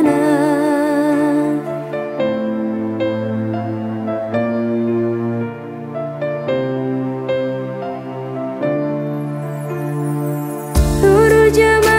sana. Seluruh jemaah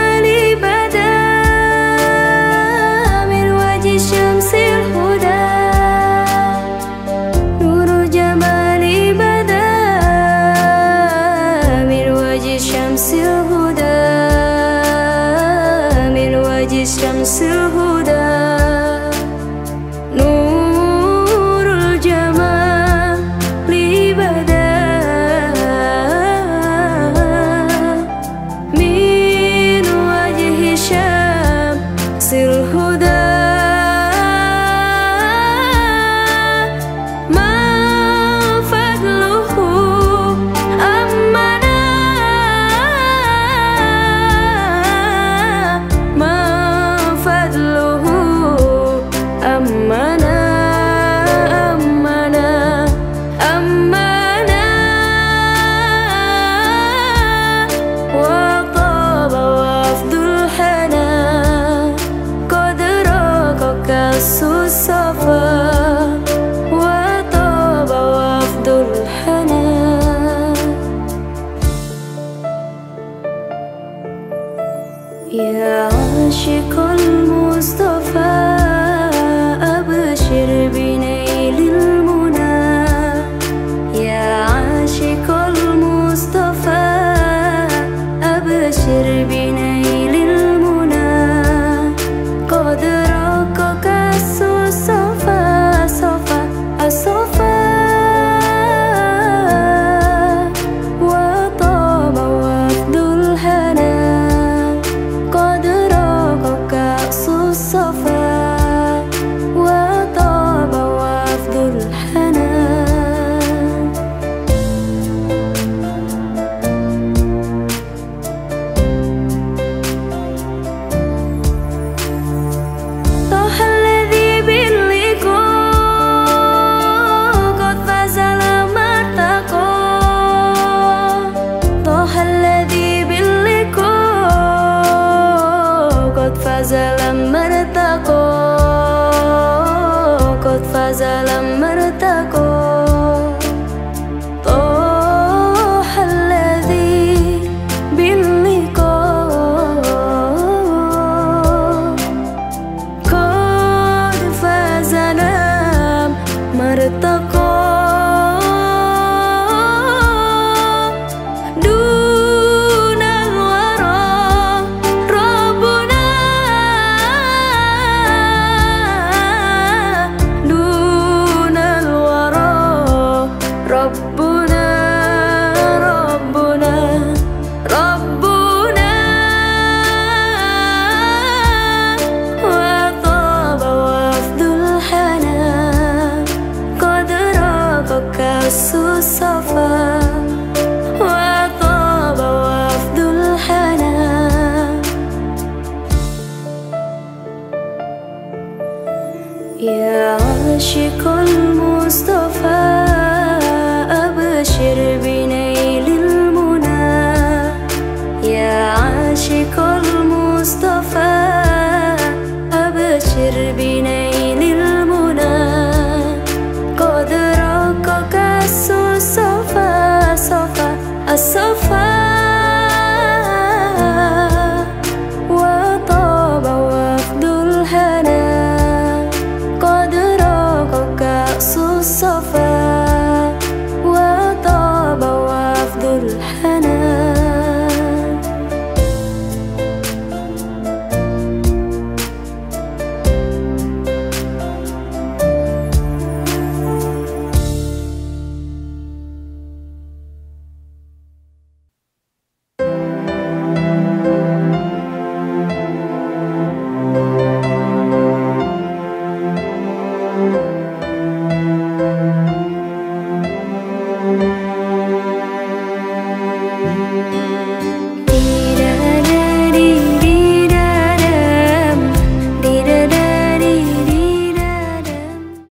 يا عاشق المصطفى.